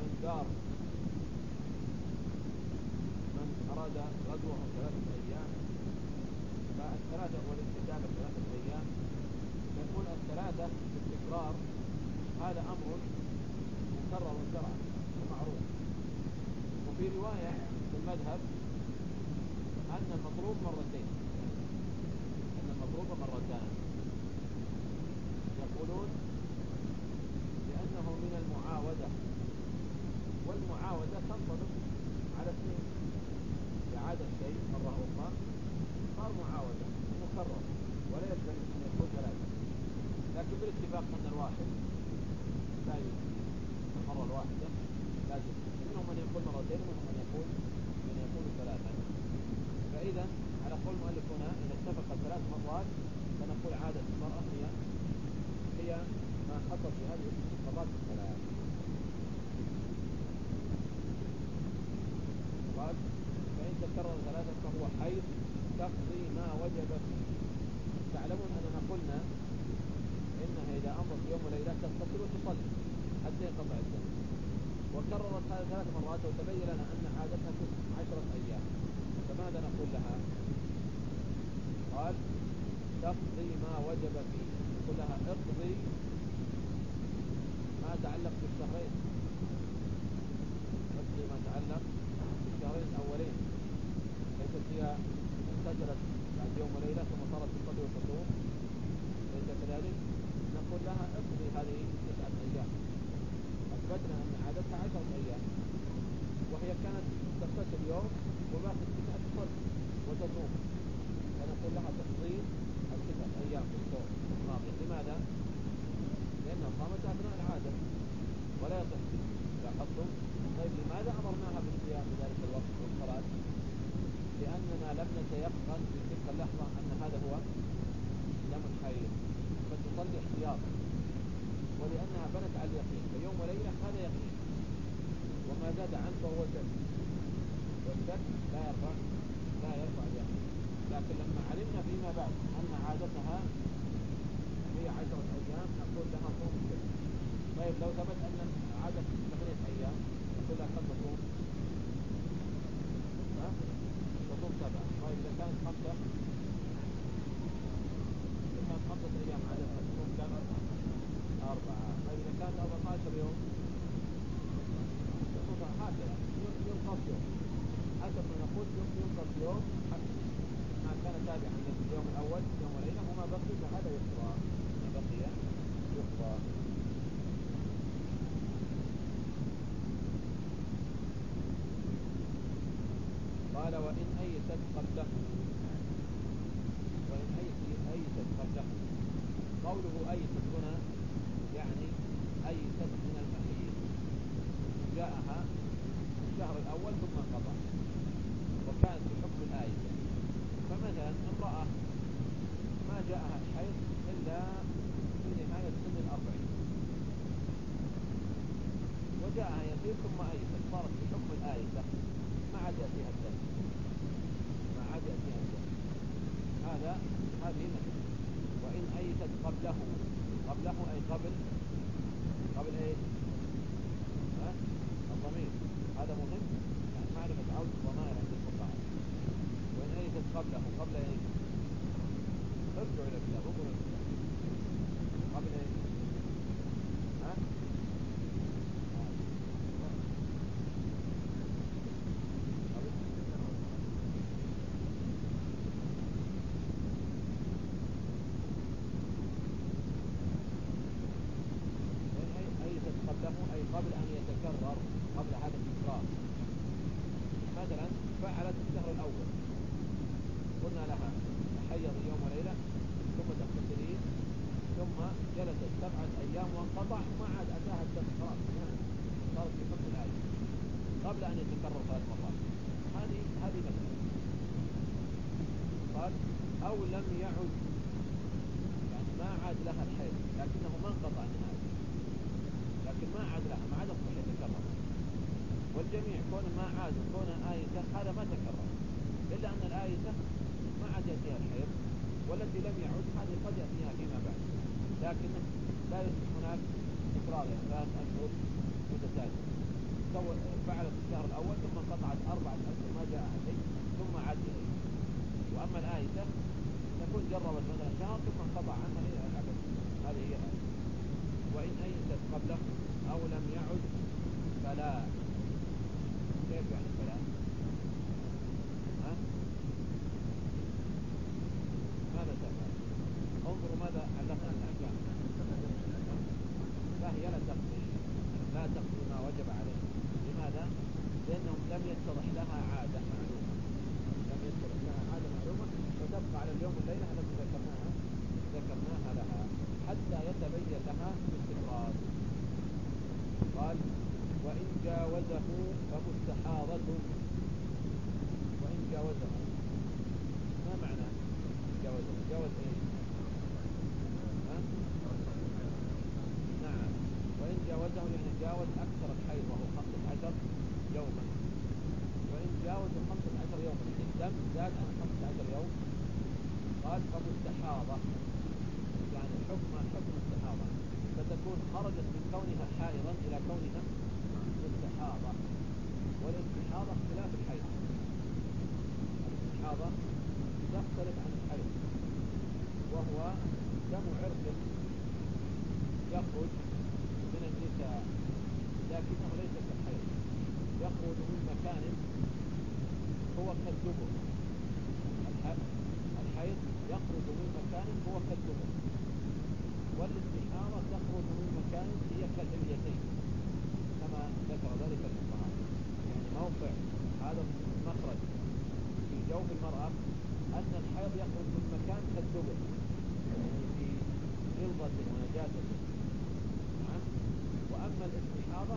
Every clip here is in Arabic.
وإنذار من أراد غزوه ثلاثة أيام فالثلاثة والاستجابة ثلاثة أيام يكون الثلاثة بالتكرار هذا أمر مكرر شرعا ومعروف. وفي رواية في المذهب أن المطلوب مرتين. أن المطلوب مرتان. يقولون لأنه من المعاودة والمعاودة تنطبق على اثنين إعادة شيء مرة أخرى صار معاودة مكرر ولا يلزم أن يكون ثلاثة لكن بالاتفاق أن الواحد لا يجزي المرة الواحدة لا تجزي منهم من يقول مرتين ومنهم من يقول من يقول ثلاثة فإذا على قول المؤلف هنا إذا اتفق ثلاث مرات فنقول عادة المرأة هي هي ما حصل في هذه المرات الثلاث قال فإن تكرر ثلاثة فهو حيض تقضي ما وجب فيه. تعلمون أننا قلنا إنها إذا أمرت يوم وليلة تتصل وتصلي حتى ينقطع الدم وكررت هذا ثلاث مرات وتبين لنا أن عادتها عشرة أيام. فماذا نقول لها؟ قال تقضي ما وجب فيه. نقول لها اقضي ما تعلق بالشهرين. اقضي ما تعلق بالشهرين الأولين. هي اغتسلت بعد يوم وليلة ثم صارت تصلي وتصوم ليس كذلك؟ نقول لها اقضي هذه تسعة أيام. أثبتنا أن عادتها عشرة أيام. وهي كانت تغتسل يوم وباقي التسعة تصلي وتصوم فنقول لها تقضي التسعة أيام في الصوم الماضي لماذا؟ لأنها صامت أثناء العادة. ولا يصح. لاحظتم طيب لماذا أمرناها بالصيام في ذلك الوقت؟ والصلاة؟ نتيقن في تلك اللحظة أن هذا هو دم الحيض فتصلي احتياطا. ولأنها بنت على اليقين. فيوم وليلة هذا يقين. وما زاد عنه فهو شك. والشك لا يرفع لا يرفع اليقين. لكن لما علمنا فيما بعد أن عادتها هي عشرة أيام نقول لها صوم الشك. طيب لو ثبت أن عادت ثمانية أيام نقول لها قد تصوم سبعة طيب إذا كانت خمسة إذا كانت خمسة أيام عادتها تصوم كم أربعة طيب إذا كانت 14 يوم تصوم هكذا ينقص يوم حسب ما نقول ينقص يوم ما كان تابعا لليوم الأول يوم وليلة وما بقي فهذا يقضى ما بقي يقضى قال وإن أيست قبله وإن أيست قبله قوله أيست هنا يعني أيست من المحيط جاءها الشهر الأول ثم انقطع وكانت في حكم الآية فمثلا امرأة ما جاءها الحيض إلا في نهاية سن الأربعين وجاءها يسير ثم أيست صارت في حكم الآية ما عاد يأتيها الدم ما عاد يأتيها الدم هذا هذه مثل وإن أيست قبله قبله أي قبل قبل إيش ها الضمير هذا مهم يعني معرفة عودة الضمائر عند الفقهاء وإن أيست قبله قبل إيش ارجعوا إلى الكتاب انظروا إلى الكتاب قبل إيش ها يتكرر قبل هذا التكرار مثلا فعلت الشهر الأول. قلنا لها تحيض يوم وليلة ثم تغتسلين ثم جلست سبعة أيام وانقطع ما عاد أتاها الدم خلاص صارت في حكم الآية. قبل أن يتكرر ثلاث مرات. هذه هذه مسألة قال أو لم يعد. يعني ما عاد لها الحيض لكنه ما انقطع نهائيا. لكن ما عاد لها ما عاد يصبح يتكرر والجميع كون ما عاد وكون آيته هذا ما تكرر إلا أن الآيته ما عاد يأتيها الحيض والتي لم يعد هذه قد يأتيها فيما بعد. لكن لا يصبح هناك تكرار يعني ثلاث أشهر متتالية فعلت الشهر الأول ثم انقطعت أربعة أشهر ما جاءها شيء ثم عاد إليه. وأما الآية تكون جربت مثلا شهر ثم انقطع عنها إلى الأبد هذه هي الآية وإن أيست قبله أو لم يعد فلا. كيف يعني فلا ها؟ ماذا تفعل انظروا ماذا علقنا الأحكام فهي لا تقضي لا تقضي ما وجب عليه لماذا؟ لأنه لم يتضح لها عادة معلومة لم يتضح لها عادة معلومة وتبقى على اليوم والليلة التي ذكرناها ذكرناها لها حتى يتبين لها باستقرار قال وإن جاوزه فمستحاضة وإن جاوزه ما معنى جاوزه جاوز إيش ها؟ نعم وإن جاوزه يعني جاوز أكثر الحيض وهو خمسة عشر يوما وإن جاوز خمسة عشر يوما يعني الدم زاد عن خمسة عشر يوم قال فمستحاضة يعني حكم حكم استحاضة فتكون خرجت من كونها حائضا إلى كونها مستحاضة والاستحاضة اختلاف الحيض. الاستحاضة يختلف عن الحيض. وهو دم عرق يخرج من النساء لكنه ليس كالحيض. يخرج من مكان هو كالدبر. الحيض يخرج من مكان هو كالدبر. والاستحارة تخرج من مكان هي كالحليتين كما ذكر ذلك الفقهاء. يعني موقع هذا المخرج في جوف المرأة أن الحيض يخرج من مكان كالدبر يعني في غلظة ونجاسة نعم وأما الاستحاضة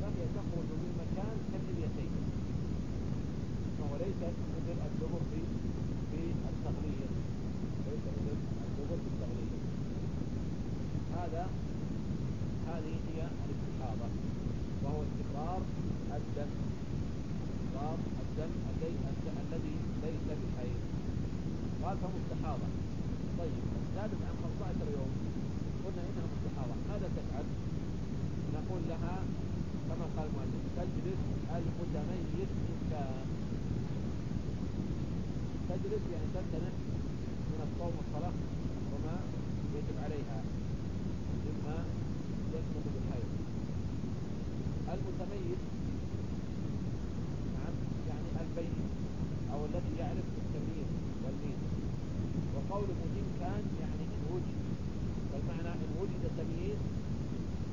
فهي تخرج من مكان كالحليتين فهو ليس مثل الدبر في في التغليظ ليس مثل الدبر في التغليظ هذا هذه هي الاستحاضة وهو استقرار الدم استقرار الدم الذي ليس بحيض قال فمستحاضة طيب زادت عن 15 يوم. قلنا إنها مستحاضة. ماذا تفعل؟ نقول لها كما قال المؤلف تجلس المتميز ان كان تجلس يعني تمتنع من الصوم والصلاة وما يجب عليها مما يسمى بالحيض المتميز نعم يعني البين أو الذي يعرف التمييز والميز وقوله إن كان يعني إن وجد فالمعنى إن وجد تمييز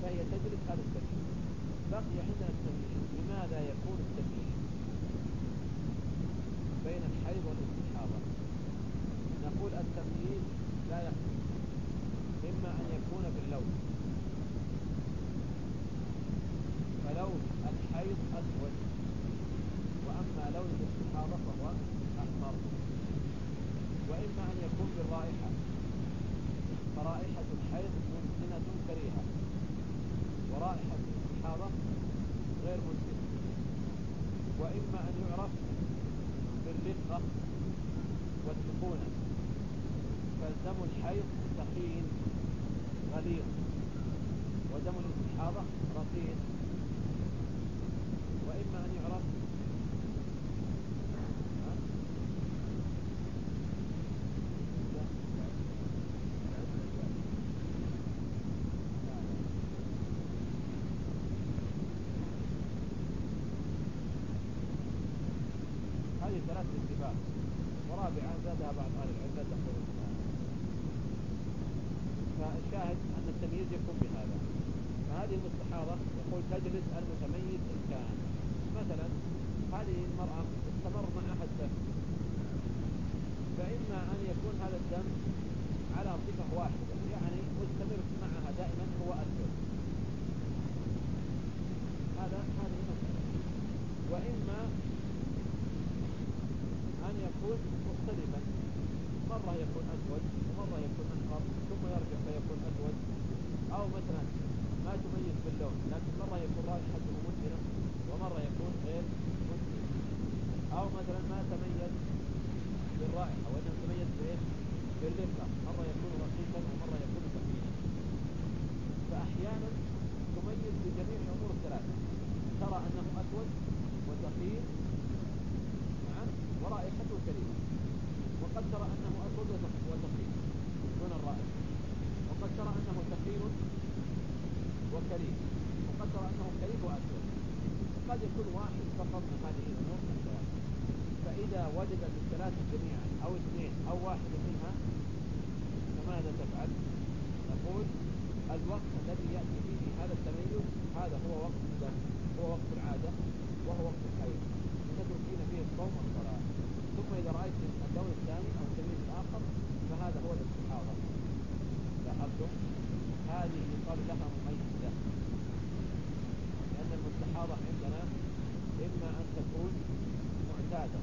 فهي تجلس هذا التمييز بقي عندنا التمييز لماذا يكون التمييز بين الحيض والاستحاضة نقول التمييز لا يخفي إما أن يكون باللون فلون الحيض أسود وأما لون الاستحاضة فهو أحمر وإما أن بالرائحة فرائحة الحيض منتنة كريهة. ورائحة الاستحاضة غير منتنة وإما أن يعرف بالرقة والسكونة فالدم الحيض ثقيل غليظ. ودم الاستحاضة رقيق وإما أن يعرف هذه ثلاثة اتفاق بعض أهل العلم لا تقول فالشاهد أن التمييز يكون بهذا. هذه المستحاضة يقول تجلس المتميز إن كان. مثلا هذه المرأة استمر معها الدم فإما أن يكون هذا الدم على صفة واحدة يعني مستمر معها دائما هو أسود هذا هذه مسألة وإما أن يكون مختلفا يكون أسود ومرة يكون أحمر ثم يرجع فيكون أسود أو مثلا ما تميز باللون لكن مرة يكون رائحته منتنة ومرة يكون غير منتنة أو مثلا ما تميز بالرائحة وإنما تميز بإيش بالرقة مرة يكون رقيقا ومرة يكون ثقيلا فأحيانا تميز بجميع أمور الثلاثة ترى أنه أسود وثقيل نعم ورائحته كريمة وقد ترى أنه أسود وثقيل دون الرائحة وقد ترى أنه ثقيل وكريم وقد ترى أنه كريم وأسود قد يكون واحد فقط من هذه الأمور الثلاثة فإذا وجدت الثلاثة جميعا أو اثنين أو واحد منها فماذا تفعل؟ نقول الوقت الذي يأتي فيه هذا التميز هذا هو وقت الدم هو وقت العادة وهو وقت الحيض وتتركين فيه الصوم والصلاة ثم إذا رأيت اللون الثاني أو التمييز الآخر فهذا هو الاستحاضة. لاحظتم هذه يقال لها مميزة. لأن المستحاضة عندنا إما أن تكون معتادة.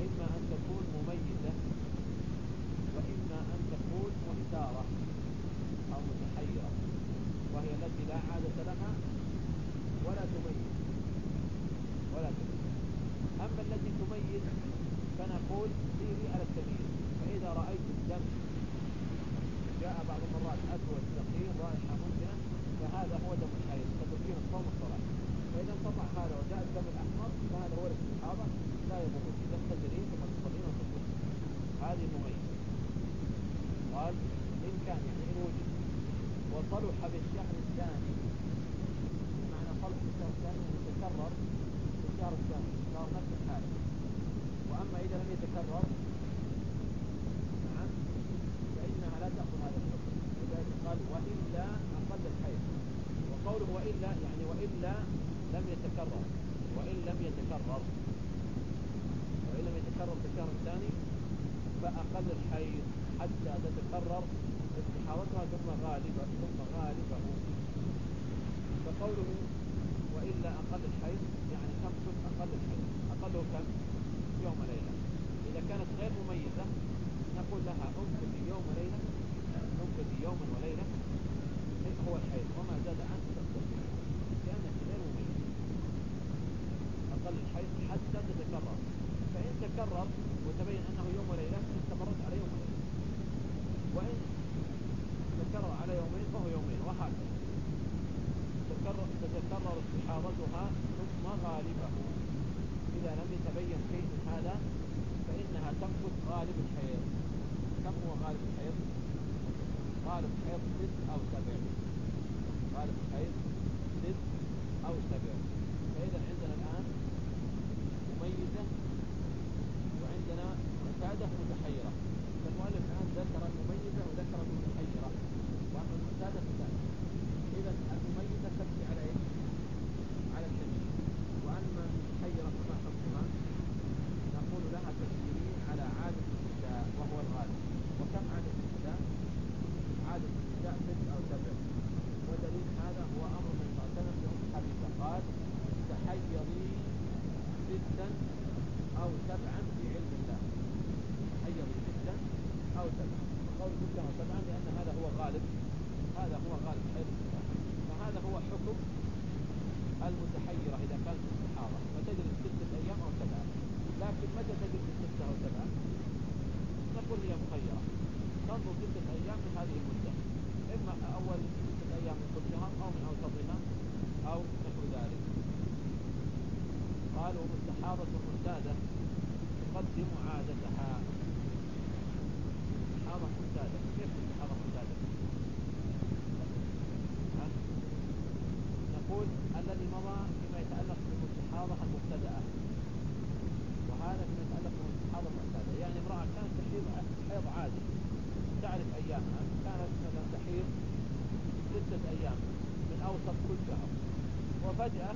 وإما أن تكون مميزة وإما أن تكون محتارة أو متحيرة وهي التي لا عادة لها ولا تميز ولا تميز أما التي تميز فنقول سيري على التمييز فإذا رأيت الدم جاء بعض المرات أسود ثقيل رائحة منتنة فهذا هو دم الحيض تتركين الصوم والصلاة فإذا انقطع هذا وجاء الدم الأحمر فهذا هو الاستحاضة لا يضر تغتسلين ثم تصلين وتصلين هذه مميزة قال إن كان يعني إن وجد. وصلح بالشهر الثاني معنى صلح بالشهر الثاني أن يتكرر في الشهر الثاني صار نفس الحالة وأما إذا لم يتكرر نعم فإنها لا تأخذ هذا الحكم. ولذلك قال وإلا أقل الحيض. وقوله وإلا يعني وإلا لم يتكرر. وإن لم يتكرر. وإن لم يتكرر في الشهر الثاني فأقل الحيض. حتى تتكرر استحاضتها ثم غالبه ثم غالبة. فقوله وإلا أقل الحيض يعني تمكث أقل الحيض. أقله كم؟ يوم وليلة إذا كانت غير مميزة نقول لها انكثي يوم وليلة انكثي يوما وليلة. هو الحيض. وما زاد عنه تستطيع لأنك غير مميزة أقل الحيض حتى تتكرر فإن تكرر وتبين أنه يوم وليلة استمرت على يوم وليلة وإن تكرر على يومين وهكذا تتكرر, استحاضتها ثم غالبه. إذا لم يتبين شيء من هذا فإنها تمكث غالب الحيض. كم هو غالب الحيض؟ غالب الحيض ست أو سبع. غالب الحيض ست أو سبع. فإذا عندنا الآن مميزة وعندنا معتادة متحيرة فالمؤلف الآن ذكر المميزة وذكر المتحيرة وأما المعتادة ثانية إذا المميزة تبكي على إيش؟ على التمييز وأما المتحيرة فما حكمها؟ نقول لها تسيرين على عادة النساء وهو الغالب وكم عادة النساء؟ عادة النساء ست أو سبع ودليل هذا هو أمر من صلى الله حبيبة قال تحيضي ستا أو سبعا في علم الله تحيضي ستا أو سبعا قول ستا أو سبعا لأن هذا هو غالب هذا هو غالب حيض النساء فهذا هو حكم المتحيرة إذا كانت استحاضة فتجلس ستة أيام أو سبعة لكن متى تجلس ستة أو سبعة نقول هي مخيرة. تنظر ستة أيام من هذه المدة. إما أول ستة أيام من كل شهر أو من أوسطها أو نحو ذلك. قال ومستحاضة معتادة تقدم عادتها استحاضة معتادة كيف استحاضة معتادة؟ نقول الذي مضى فيما يتعلق بالمستحاضة المبتدأة وهذا فيما يتعلق بالمستحاضة المعتادة يعني امرأة كانت تحيض حيض عادي تعرف أيامها كانت مثلا تحيض ستة ستة أيام من أوسط كل شهر وفجأة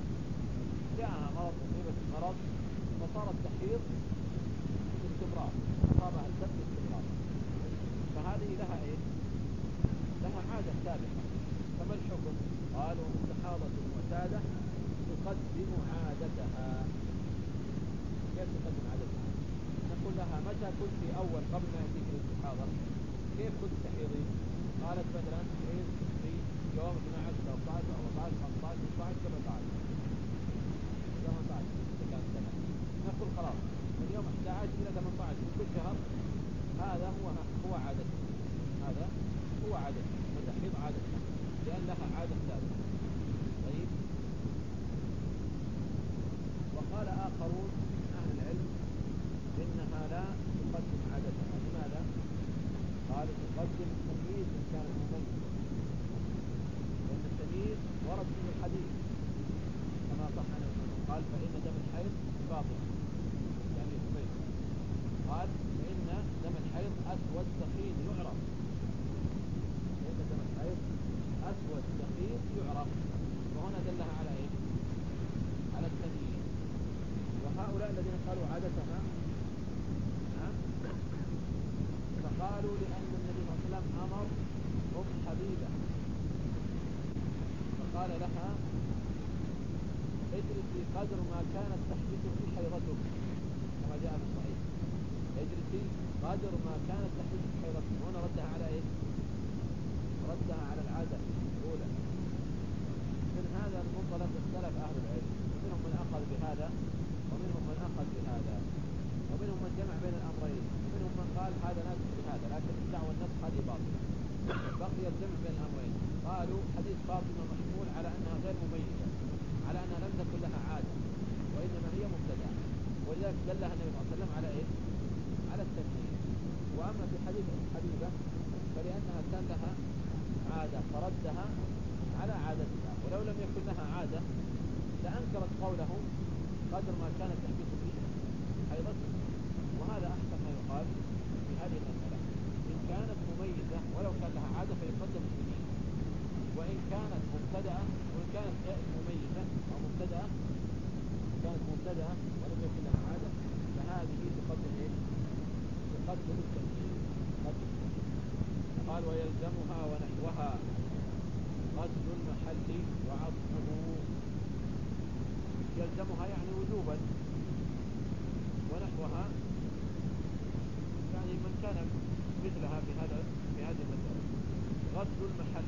جاءها مرض مصيبة المرض فصارت تحيض باستمرار أصابها الدم باستمرار فهذه لها إيه؟ لها عادة سابقة فما الحكم؟ قال ومستحاضة معتادة تقدم عادتها كيف تقدم عادتها؟ نقول متى كنت أول قبل ما يأتيك الاستحاضة كيف كنت تحيضين؟ قالت مثلا تحيض في يوم 12 13 14 15 16 17 18 كان سنة نقول خلاص من يوم 11 إلى 18 من كل شهر هذا هو هو عادته هذا هو عادته فتحيض عادته لأن لها عادة ثابتة طيب وقال آخرون من أهل العلم إنها لا تقدم عادتها لماذا؟ قال تقدم التمييز إن كان مميز لأن التمييز ورد فيه الحديث كما صح عنه قال فإن دم الحيض باطل يعني حميد قال فإن دم الحيض أسود ثقيل يعرف فإن دم الحيض أسود ثقيل يعرف وهنا دلها على إيه؟ على التمييز وهؤلاء الذين قالوا عادتها فقالوا لأن النبي صلى الله عليه وسلم أمر أم حبيبة فقال لها اجلسي قدر ما كانت تحبسك حيضتك. كما جاء في الصحيح. اجلسي قدر ما كانت تحبسك حيضتك. هنا ردها على إيه ردها على العادة الأولى. من هذا المنطلق اختلف أهل العلم ومنهم من أخذ بهذا أخذ بهذا ومنهم من جمع بين الأمرين ومنهم من قال هذا ناسخ لهذا لكن الدعوة النسخ هذه باطلة. بقي الجمع بين الأمرين. قالوا حديث فاطمة محمول على أنها غير مميزة على أنها لم تكن لها عادة وإنما هي مبتدأ ولذلك دلها النبي صلى الله عليه وسلم على إيه؟ على التمييز وأما في حديث حبيبة فلأنها كان لها عادة فردها على عادتها. ولو لم يكن لها عادة لأنكرت قوله قدر ما كانت تحبس به حيضته وهذا أحسن ما يقال في هذه المسألة. إن كانت مميزة ولو كان لها عادة فيقدم التمييز وإن كانت مبتدأة وإن كانت مميزة أو مبتدأة كانت مبتدأة ولم يكن لها عادة فهذه تقدم إيه؟ تقدم تقدم. قال ويلزمها ونحوها. غسل المحل وعطفه يلزمها يعني وجوبا ونحوها يعني من كان مثلها في هذا في هذه المسألة غسل المحل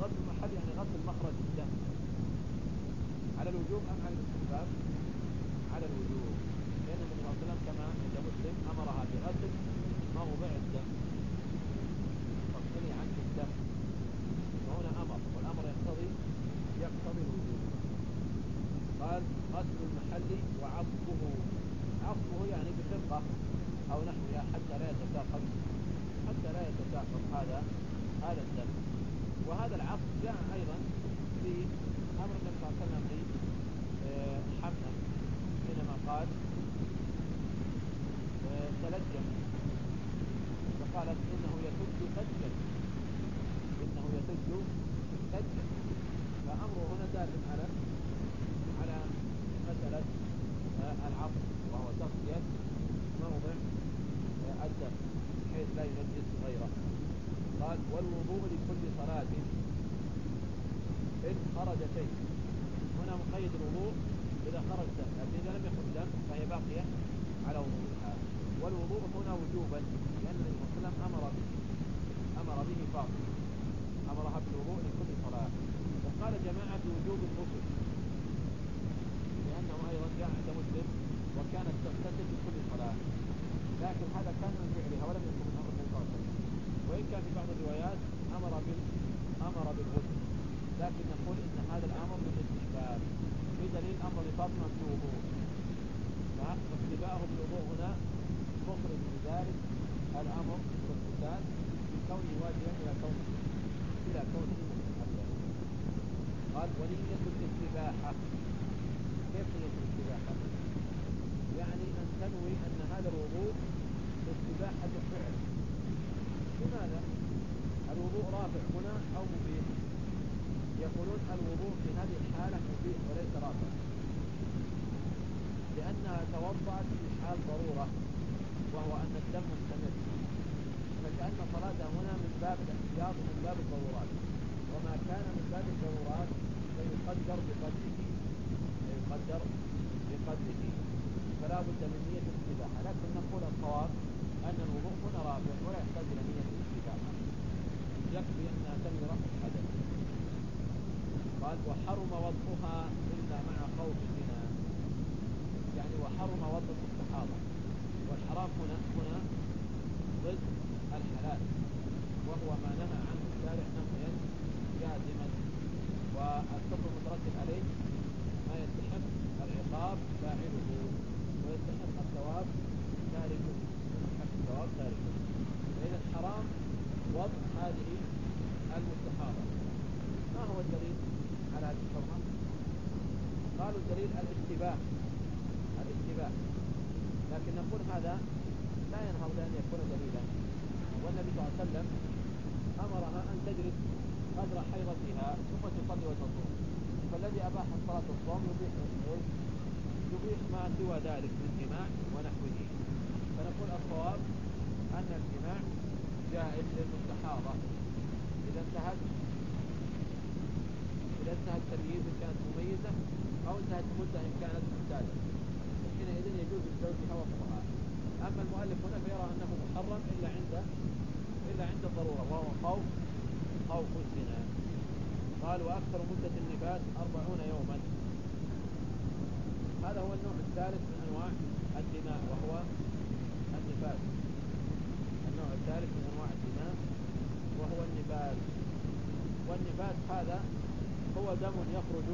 غسل المحل يعني غسل مخرج الدم على الوجوب أم على الاستحباب على الوجوب لأن النبي صلى الله عليه وسلم كما عند مسلم أمرها بغسل موضع الدم فاغسلي عنك الدم وهنا أمر والأمر يقتضي يقتضي الوجوب قال غسل المحل وعطفه عطفه يعني بخرقة أو نحوها حتى لا يتساقط حتى لا يتساقط هذا هذا الدم وهذا العطف جاء أيضا في أمر النبي صلى الله عليه وسلم لحمنا حينما قال تلجم فقالت إنه يسد سجا إنه يسد سجا فأمره هنا دال على على مسألة العطف وهو تغطية موضع الدم بحيث لا ينجس غيره قال والوضوء لكل صلاة إن خرج شيء هنا مقيد الوضوء إذا خرج دم لكن إذا لم يخرج دم فهي باقية على وضوءها والوضوء هنا وجوبا لأن النبي صلى الله عليه وسلم أمر به أمر به فاطمة أمرها بالوضوء لكل صلاة وقال جماعة بوجوب الغسل لأنه أيضا جاء عند مسلم وكانت تغتسل في كل صلاة لكن هذا كان من فعلها ولم يكن من أمر النبي صلى الله عليه وسلم وإن كان في بعض الروايات أمر بال أمر بالغسل. لكن نقول إن هذا الأمر بالاستحباب في دليل أمر لفاطمة بالوضوء فاقتداءه بالوضوء هنا مخرج بذلك الأمر بالاغتسال من كونه واجبا إلى كونه إلى كونه مستحبا. قال ونية الاستباحة. كيف نية الاستباحة؟ يعني أن تنوي أن هذا الوضوء استباحة الفعل. لماذا؟ الوضوء رافع هنا أو مفيد يقولون الوضوء في هذه الحالة مبيح وليس رافع. لأنها توضأت في حال ضرورة وهو أن الدم مستمر. فكأن صلاتها هنا من باب الاحتياط ومن باب الضرورات. وما كان من باب الضرورات فيقدر بقدره فيقدر بقدره. فلا بد من نية الاستباحة لكن نقول الصواب أن الوضوء هنا رافع ولا يحتاج إلى نية يكفي أنها تنوي رفع قال وحرم وضعها إلا مع خوف الزنا. يعني وحرم وضع المستحاضة والحرام هنا هنا ضد الحلال. وهو ما نهى عنه الشارع نهيا جازما. والحكم المترتب عليه ما يستحق العقاب فاعله. ويستحق الثواب تاركه يستحق الثواب تاركه فإذا حرام وضع هذه المستحاضة ما هو الدليل على هذه الحرمة قالوا الدليل الاشتباه. الاشتباه. لكن نقول هذا لا ينهض بأن يكون دليلا. والنبي صلى الله عليه وسلم أمرها أن تجلس قدر حيضتها ثم تصلي وتصوم. فالذي أباح الصلاة والصوم يبيح يبيح ما سوى ذلك من جماع ونحوه. فنقول الصواب أن الجماع جائز للمستحاضة. إذا انتهت إذا انتهت التمييز إن كانت مميزة أو انتهت المدة إن كانت ممتازة. حينئذ يجوز لزوجها وفقها أما المؤلف هنا فيرى أنه محرم إلا عند إلا عند الضرورة وهو خوف خوف الزنا. قال وأكثر مدة النفاس أربعون يوما. هذا هو النوع الثالث من أنواع الدماء وهو النفاس النوع الثالث من أنواع الدماء وهو النفاس والنفاس هذا هو دم يخرج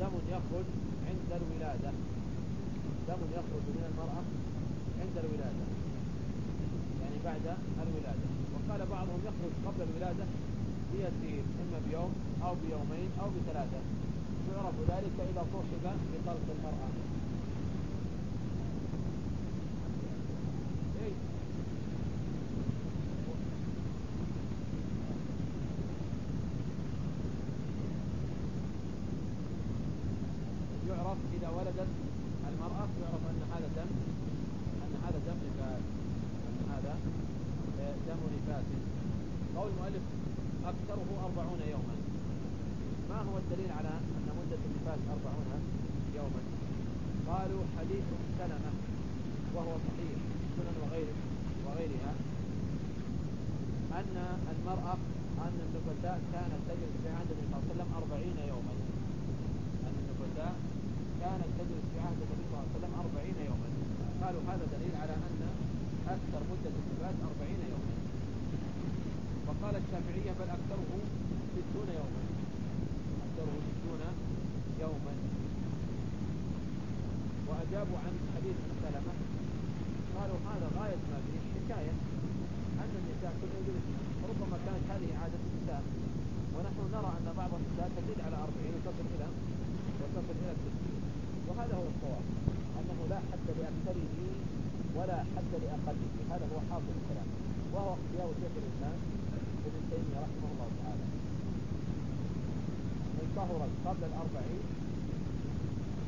دم يخرج عند الولادة. دم يخرج من المرأة عند الولادة يعني بعد الولادة. وقال بعضهم يخرج قبل الولادة بيسير إما بيوم أو بيومين أو بثلاثة. يعرف ذلك إذا صحب بطلق المرأة إيه؟ يعرف إذا ولدت المرأة يعرف أن هذا دم أن هذا دم نفاس أن هذا دم نفاس قول المؤلف أكثره أربعون يوما. ما هو الدليل على أن مدة النفاس أربعون يوما؟ قالوا حديث سلمة وهو صحيح سنن وغير وغيرها أن المرأة أن النفساء كانت تجلس في عهد النبي صلى الله عليه وسلم أربعين يوما. أن النفساء كانت تجلس في عهد النبي صلى الله عليه وسلم أربعين يوما. قالوا هذا دليل على أن أكثر مدة النفاس أربعين يوما. وقال الشافعية بل أكثره ستون يوما. أكثره ستون يوما. وأجابوا عن حديث سلمة قالوا هذا غاية ما فيه حكاية أن النساء كل يجلس ربما كانت هذه عادة النساء. ونحن نرى أن بعض النساء تزيد على أربعين وتصل إلى وتصل إلى الستين وهذا هو الصواب. أنه لا حد لأكثره ولا حد لأقله. هذا هو حاصل الكلام. وهو اختيار شيخ الإسلام ابن تيمية رحمه الله تعالى. إن طهرت قبل الأربعين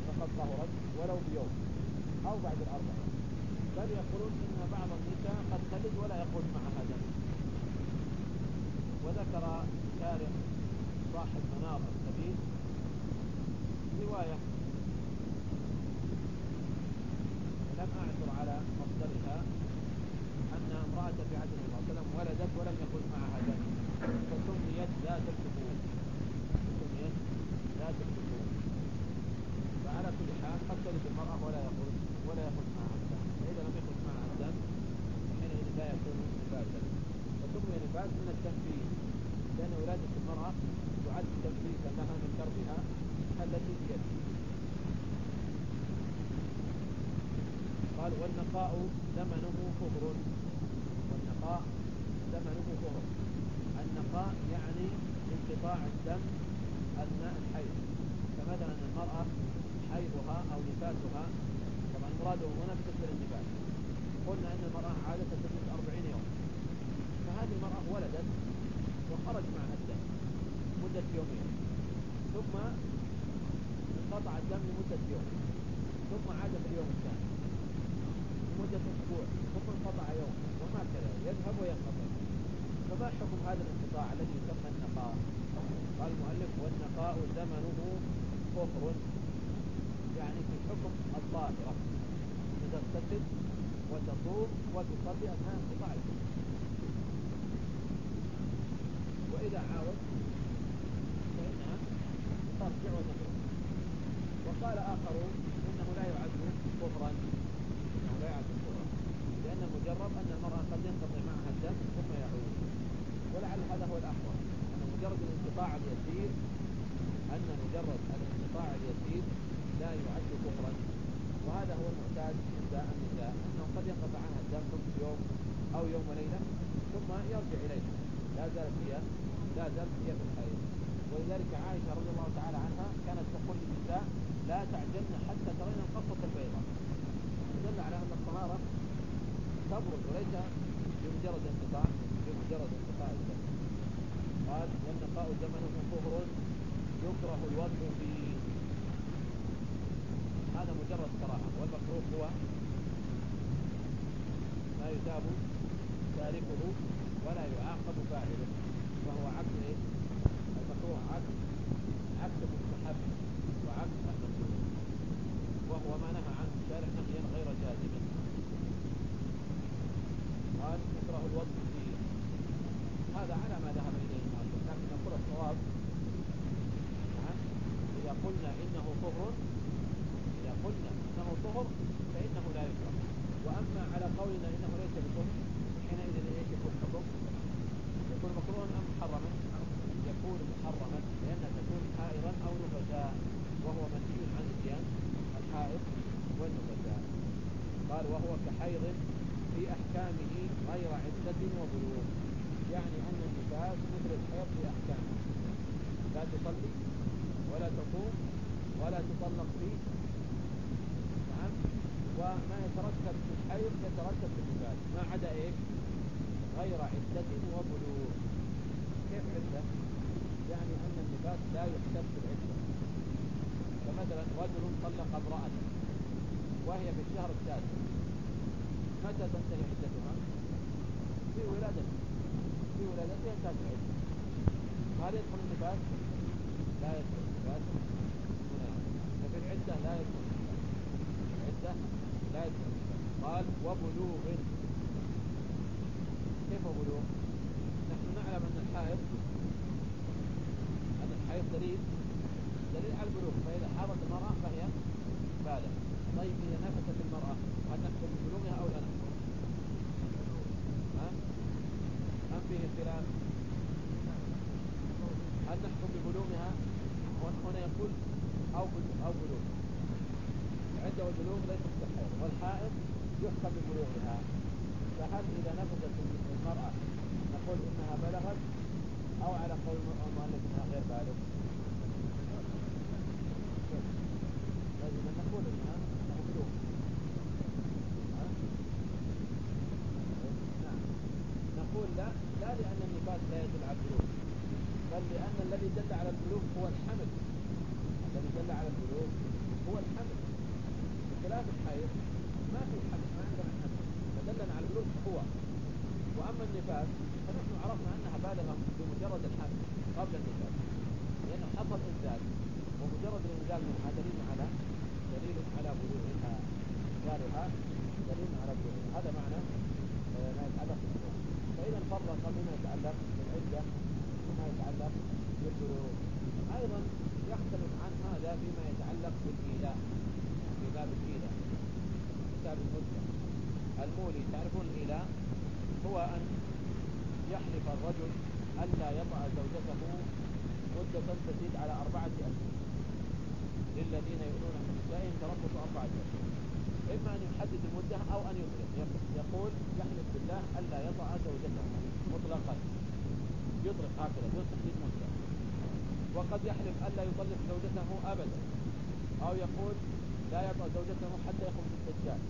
فقد طهرت ولو بيوم أو بعد الأربعين. بل يقولون إن بعض النساء قد تلد ولا يخرج معها دم وذكر شارع صاحب مناظر السبيل رواية لم أعثر على مصدرها أن امرأة في عهد النبي صلى الله عليه وسلم ولدت ولم يخرج معها دم فسميت ذات الكفور سميت ذات الكفور فعلى كل حال قد تلد المرأة ولا يخرج ولا يخرج معها الدم فإذا لم يخرج معها الدم حينئذ لا يكون نفاسا فسمي نفاس من التنفيذ. لأن ولادة المرأة تعد تنفيسا لها من كربها التي بيده قال والنقاء ثمنه كفر. والنقاء ثمنه كفر. النقاء يعني انقطاع الدم أثناء الحيض فمثلا المرأة حيضها أو نفاسها طبعا مراده هنا بالنسبة للنفاس قلنا أن المرأة عادة تجلس 40 يوم. فهذه المرأة ولدت وخرج معها الدم لمدة يومين. ثم انقطع الدم لمدة يوم. ثم عاد في اليوم الثاني. لمدة أسبوع ثم انقطع يوم وهكذا يذهب وينقطع. فما حكم هذا الانقطاع الذي يسمى النقاء؟ قال المؤلف والنقاء زمنه كفر. يعني في حكم الظاهرة تغتسل وتصوم وتصلي أثناء انقطاع وإذا عاود فإنها ترجع وتفرق وقال آخرون إنه لا يعد كفرا. يعد كفرا لأن المجرب أن المرأة قد ينقطع معها الدم ثم يعود. ولعل هذا هو الأحوال. أن مجرد الانقطاع اليسير أن مجرد الانقطاع اليسير لا يعد كفرا. وهذا هو المعتاد عند النساء أنه قد ينقطع عنها الدم ثلث يوم أو يوم وليلة ثم يرجع إليها. لا زالت هي لا زالت هي في الحيض ولذلك عائشة رضي الله تعالى عنها كانت تقول للنساء لا تعجلن حتى ترين القصة البيضاء. دل على أن الطهارة تبرز وليس بمجرد انقطاع بمجرد انقطاع الدم قال والنقاء زمنه كفر يكره الوضع فيه هذا مجرد كراهة والمكروه هو ما يثاب تاركه ولا يعاقب فاعله وهو عكس إيه؟ المكروه عكس عكس المستحب وعكس المكروه. وهو ما نهى عنه الشارع نهيا غير جازم قال يكره الوضع فيه. هذا على ما ذهب إليه الناس لكن نقول الصواب إذا قلنا إنه طهر إذا قلنا إنه طهر فإنه لا يكره واما على قولنا انه ليس بطهر حينئذ إيش يكون حكم يكون مكروها ام محرما يكون محرما لانها تكون حائرا أو نفساء وهو منهي عن اتيان الحائض والنفساء قال وهو كحيض في احكامه غير عدة وبلوغ يعني ان النفاس مثل الحيض في احكامه لا تصلي ولا تصوم ولا تطلق فيه نعم وما يترتب في الحيض يترتب في النفاس ما عدا إيش غير عدة وبلوغ كيف عدة يعني ان النفاس لا يحسب في العدة فمثلا رجل طلق امرأة وهي في الشهر السادس متى تنتهي عدتها في ولادتها في ولادتها انتهت العدة هل يدخل النفاس لا يدخل العدة لا يدخل العدة لا يدخل قال وبلوغ كيف بلوغ نحن نعلم ان الحائض ان الحائض دليل دليل على البلوغ فاذا حاضت المرأة فهي بالغ طيب اذا نفست المرأة يحكم ببلوغها فهل إذا نفذت المرأة نقول إنها بلغت أو على قول المؤلف إنها غير بالغ؟ لازم نقول إنها نعم. نقول لا لا لأن النفاس لا يدل على البلوغ بل لأن الذي دل على البلوغ هو الحمل. الذي دل على البلوغ هو الحمل. بخلاف الحيض ما في حمل. هو وأما النفاس فنحن عرفنا أنها بالغة بمجرد الحمل قبل النفاس. لأنه حصل إنزال ومجرد الإنزال منها دليل على دليل على بلوغها إنزالها دليل على بلوغها هذا معنى ما يتعلق بالبلوغ فإذا فرق بما يتعلق بالعدة وما يتعلق بالبلوغ أيضا يختلف عن هذا فيما يتعلق بالإيلاء في باب الإيلاء كتاب المدة المولي تعرفون الإيلاء هو أن يحلف الرجل ألا يطأ زوجته مدة تزيد على أربعة أشهر. للذين يؤلون من نسائهم تربص أربعة أشهر. إما أن يحدد المدة أو أن يطلق يقول يحلف بالله ألا يطأ زوجته مطلقا. يطلق هكذا بدون تحديد مدة. وقد يحلف ألا يطلق زوجته أبدا. أو يقول لا يطأ زوجته حتى يخرج الدجال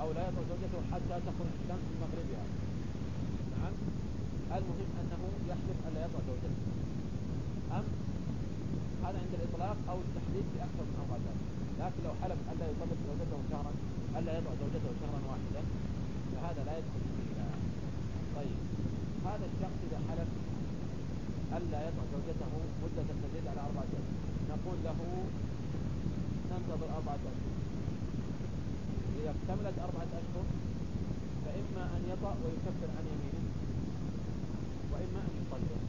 أو لا يطأ زوجته حتى تخرج الشمس من مغربها. نعم. المهم أنه يحلف ألا يطأ زوجته. أم؟ هذا عند الإطلاق أو التحديد في أكثر من أربعة لكن لو حلف ألا يطلق زوجته شهرا ألا يضع زوجته شهرا واحدا فهذا لا يدخل فيه طيب. هذا الشخص إذا حلف ألا يضع زوجته مدة تزيد على أربعة أشهر نقول له ننتظر أربعة أشهر إذا اكتملت أربعة أشهر فإما أن يطأ ويكفر عن يمينه وإما أن يطلق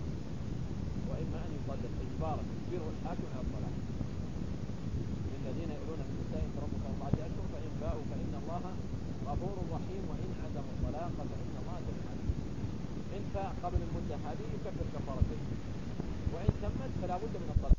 وإما أن يطلق إجبارا يجبره الحاكم على الطلاق للذين يؤلون من نسائهم فربك أربعة أشهر فإن باءوا فإن الله غفور رحيم وإن عزموا الطلاق فإن الله عليم إن فاء قبل المدة هذه يكفر كفارتين وإن تمت فلا بد من الطلاق